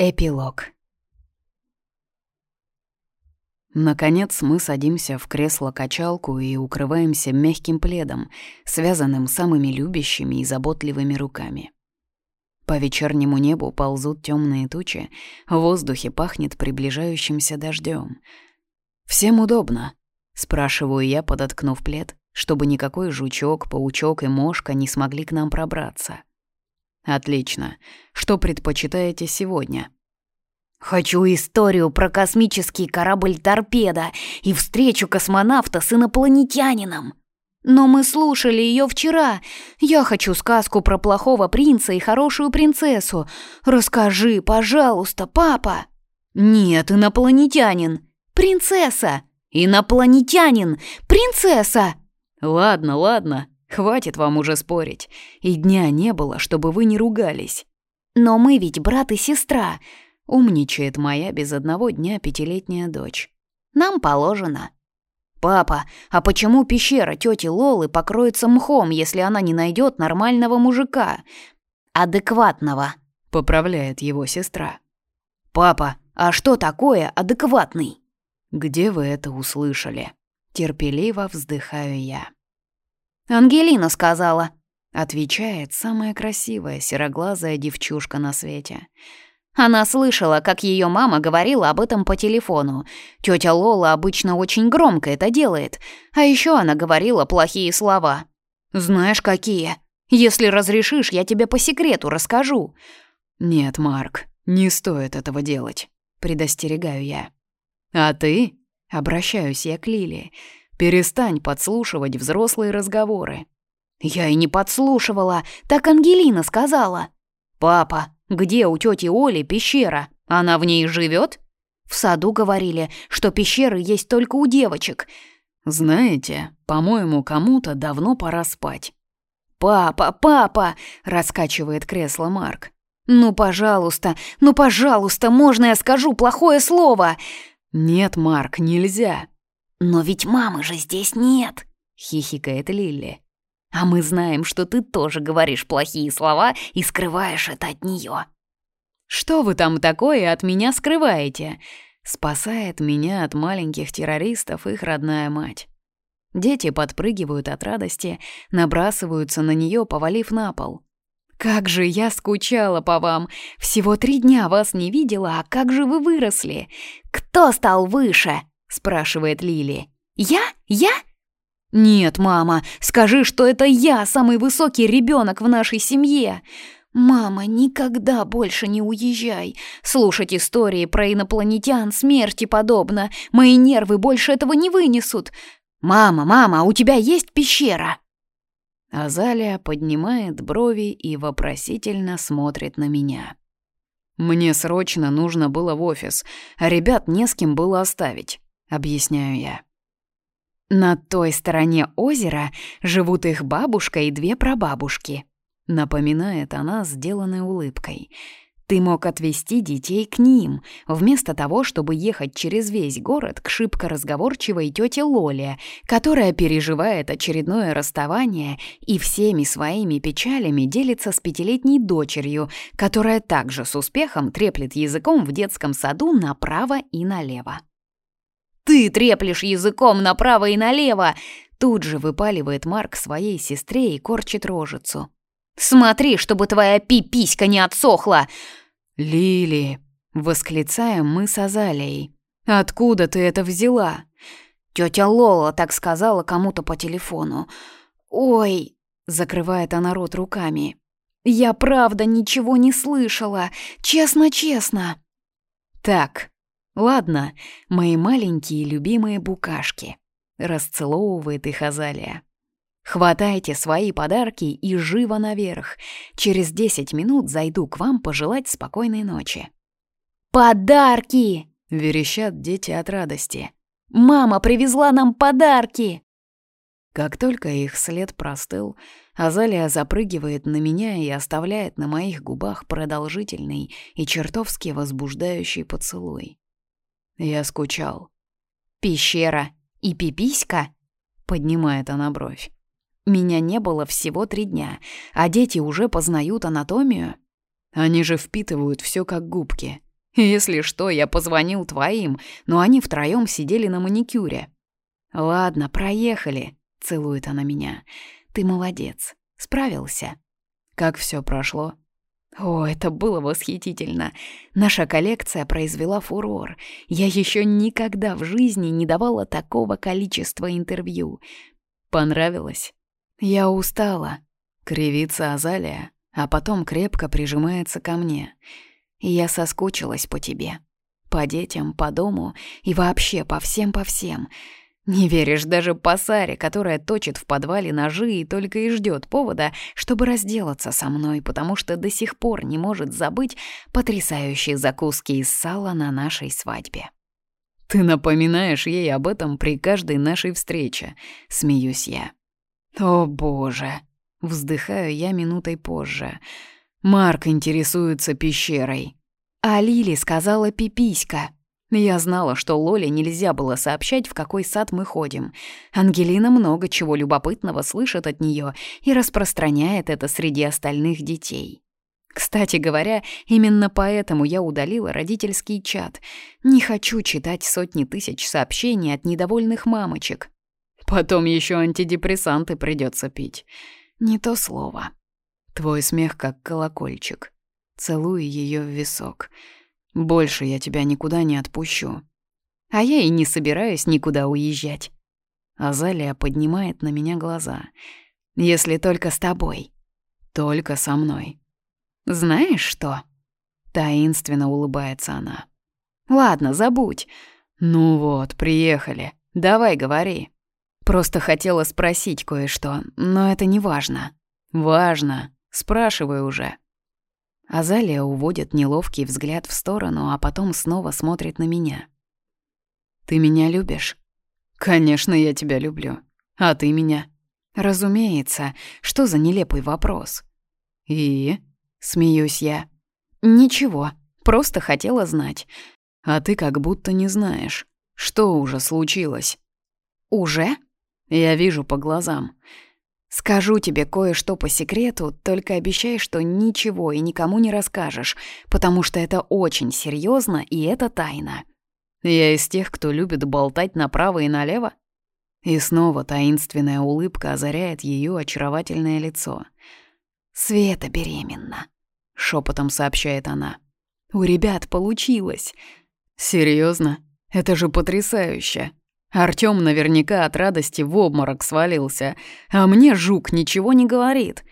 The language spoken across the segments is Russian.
Эпилог Наконец мы садимся в кресло-качалку и укрываемся мягким пледом, связанным самыми любящими и заботливыми руками. По вечернему небу ползут темные тучи, в воздухе пахнет приближающимся дождем. «Всем удобно?» — спрашиваю я, подоткнув плед, чтобы никакой жучок, паучок и мошка не смогли к нам пробраться. «Отлично. Что предпочитаете сегодня?» Хочу историю про космический корабль «Торпеда» и встречу космонавта с инопланетянином. Но мы слушали ее вчера. Я хочу сказку про плохого принца и хорошую принцессу. Расскажи, пожалуйста, папа. Нет, инопланетянин. Принцесса. Инопланетянин. Принцесса. Ладно, ладно. Хватит вам уже спорить. И дня не было, чтобы вы не ругались. Но мы ведь брат и сестра. Умничает моя без одного дня пятилетняя дочь. Нам положено. Папа, а почему пещера тети Лолы покроется мхом, если она не найдет нормального мужика? Адекватного, поправляет его сестра. Папа, а что такое адекватный? Где вы это услышали? Терпеливо вздыхаю я. Ангелина сказала, отвечает самая красивая сероглазая девчушка на свете. Она слышала, как ее мама говорила об этом по телефону. Тетя Лола обычно очень громко это делает. А еще она говорила плохие слова. «Знаешь, какие? Если разрешишь, я тебе по секрету расскажу». «Нет, Марк, не стоит этого делать», — предостерегаю я. «А ты?» — обращаюсь я к Лиле. «Перестань подслушивать взрослые разговоры». «Я и не подслушивала, так Ангелина сказала». «Папа, где у тети Оли пещера? Она в ней живет? В саду говорили, что пещеры есть только у девочек. Знаете, по-моему, кому-то давно пора спать. «Папа, папа!» — раскачивает кресло Марк. «Ну, пожалуйста, ну, пожалуйста, можно я скажу плохое слово?» «Нет, Марк, нельзя». «Но ведь мамы же здесь нет!» — хихикает Лилли. А мы знаем, что ты тоже говоришь плохие слова и скрываешь это от нее. Что вы там такое от меня скрываете? Спасает меня от маленьких террористов их родная мать. Дети подпрыгивают от радости, набрасываются на нее, повалив на пол. «Как же я скучала по вам! Всего три дня вас не видела, а как же вы выросли!» «Кто стал выше?» — спрашивает Лили. «Я? Я? «Нет, мама, скажи, что это я самый высокий ребенок в нашей семье!» «Мама, никогда больше не уезжай. Слушать истории про инопланетян смерти подобно. Мои нервы больше этого не вынесут. Мама, мама, у тебя есть пещера?» Азалия поднимает брови и вопросительно смотрит на меня. «Мне срочно нужно было в офис, а ребят не с кем было оставить», — объясняю я. На той стороне озера живут их бабушка и две прабабушки. Напоминает она сделанной улыбкой. Ты мог отвезти детей к ним, вместо того, чтобы ехать через весь город к шибко разговорчивой тете Лоле, которая переживает очередное расставание и всеми своими печалями делится с пятилетней дочерью, которая также с успехом треплет языком в детском саду направо и налево. Ты треплешь языком направо и налево!» Тут же выпаливает Марк своей сестре и корчит рожицу. «Смотри, чтобы твоя пиписька не отсохла!» «Лили!» — восклицаем мы с Азалией. «Откуда ты это взяла?» Тетя Лола так сказала кому-то по телефону. «Ой!» — закрывает она рот руками. «Я правда ничего не слышала, честно-честно». «Так, «Ладно, мои маленькие любимые букашки», — расцеловывает их Азалия. «Хватайте свои подарки и живо наверх. Через десять минут зайду к вам пожелать спокойной ночи». «Подарки!» — верещат дети от радости. «Мама привезла нам подарки!» Как только их след простыл, Азалия запрыгивает на меня и оставляет на моих губах продолжительный и чертовски возбуждающий поцелуй. Я скучал. «Пещера и пиписька?» — поднимает она бровь. «Меня не было всего три дня, а дети уже познают анатомию». Они же впитывают все как губки. Если что, я позвонил твоим, но они втроем сидели на маникюре». «Ладно, проехали», — целует она меня. «Ты молодец. Справился». «Как все прошло?» О, это было восхитительно. Наша коллекция произвела фурор. Я еще никогда в жизни не давала такого количества интервью. Понравилось? Я устала. Кривится Азалия, а потом крепко прижимается ко мне. Я соскучилась по тебе. По детям, по дому и вообще по всем-по всем. Не веришь даже по Саре, которая точит в подвале ножи и только и ждет повода, чтобы разделаться со мной, потому что до сих пор не может забыть потрясающие закуски из сала на нашей свадьбе. Ты напоминаешь ей об этом при каждой нашей встрече, смеюсь я. О, боже, вздыхаю я минутой позже. Марк интересуется пещерой. А Лили сказала пиписька. Я знала, что Лоле нельзя было сообщать, в какой сад мы ходим. Ангелина много чего любопытного слышит от нее и распространяет это среди остальных детей. Кстати говоря, именно поэтому я удалила родительский чат. Не хочу читать сотни тысяч сообщений от недовольных мамочек. Потом еще антидепрессанты придется пить. Не то слово. Твой смех как колокольчик. Целую ее в висок. Больше я тебя никуда не отпущу. А я и не собираюсь никуда уезжать. Азалия поднимает на меня глаза. Если только с тобой. Только со мной. «Знаешь что?» Таинственно улыбается она. «Ладно, забудь. Ну вот, приехали. Давай, говори. Просто хотела спросить кое-что, но это не важно. Важно. Спрашивай уже». Азалия уводит неловкий взгляд в сторону, а потом снова смотрит на меня. «Ты меня любишь?» «Конечно, я тебя люблю. А ты меня?» «Разумеется. Что за нелепый вопрос?» «И?» Смеюсь я. Ничего, просто хотела знать. А ты как будто не знаешь. Что уже случилось? Уже? Я вижу по глазам. Скажу тебе кое-что по секрету, только обещай, что ничего и никому не расскажешь, потому что это очень серьезно и это тайна. Я из тех, кто любит болтать направо и налево. И снова таинственная улыбка озаряет ее очаровательное лицо. «Света беременна», — шепотом сообщает она. «У ребят получилось». Серьезно? Это же потрясающе. Артём наверняка от радости в обморок свалился, а мне жук ничего не говорит.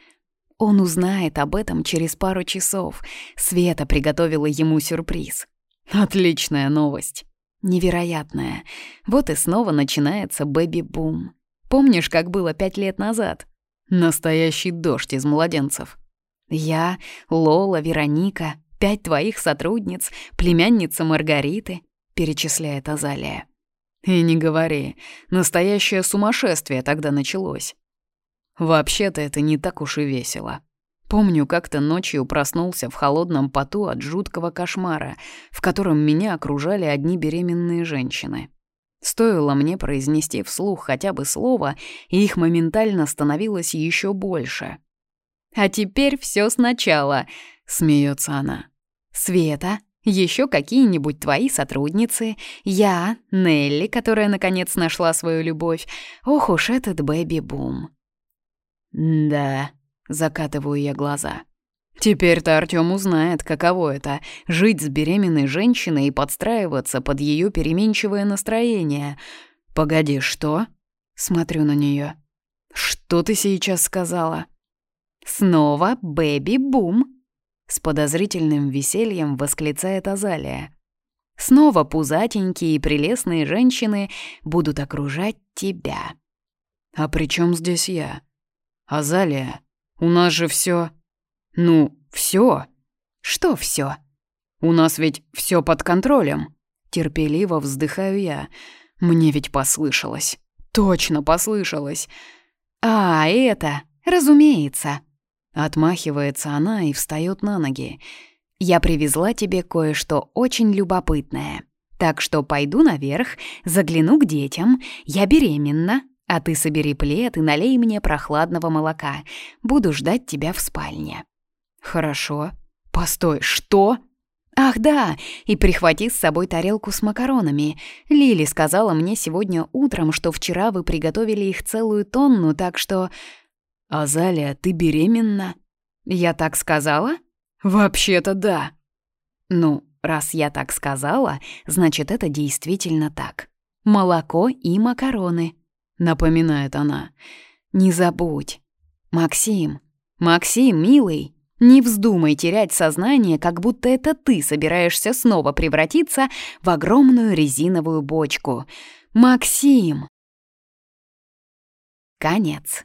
Он узнает об этом через пару часов. Света приготовила ему сюрприз. Отличная новость. Невероятная. Вот и снова начинается бэби-бум. Помнишь, как было пять лет назад? Настоящий дождь из младенцев. Я, Лола, Вероника, пять твоих сотрудниц, племянница Маргариты, перечисляет Азалия. И не говори, настоящее сумасшествие тогда началось. Вообще-то это не так уж и весело. Помню, как-то ночью проснулся в холодном поту от жуткого кошмара, в котором меня окружали одни беременные женщины. Стоило мне произнести вслух хотя бы слово, и их моментально становилось еще больше. «А теперь все сначала», — смеется она. «Света, еще какие-нибудь твои сотрудницы, я, Нелли, которая наконец нашла свою любовь. Ох уж этот бэби-бум». «Да», — закатываю я глаза. Теперь-то Артём узнает, каково это — жить с беременной женщиной и подстраиваться под её переменчивое настроение. «Погоди, что?» — смотрю на неё. «Что ты сейчас сказала?» «Снова бэби-бум!» — с подозрительным весельем восклицает Азалия. «Снова пузатенькие и прелестные женщины будут окружать тебя». «А при чем здесь я?» «Азалия, у нас же все. «Ну, все. «Что все? «У нас ведь все под контролем». Терпеливо вздыхаю я. Мне ведь послышалось. Точно послышалось. «А, это, разумеется». Отмахивается она и встает на ноги. «Я привезла тебе кое-что очень любопытное. Так что пойду наверх, загляну к детям. Я беременна, а ты собери плед и налей мне прохладного молока. Буду ждать тебя в спальне». «Хорошо. Постой, что?» Ах да, и прихвати с собой тарелку с макаронами. Лили сказала мне сегодня утром, что вчера вы приготовили их целую тонну, так что... «Азалия, ты беременна?» «Я так сказала?» «Вообще-то да». «Ну, раз я так сказала, значит, это действительно так. Молоко и макароны», — напоминает она. «Не забудь. Максим, Максим, милый, не вздумай терять сознание, как будто это ты собираешься снова превратиться в огромную резиновую бочку. Максим!» Конец.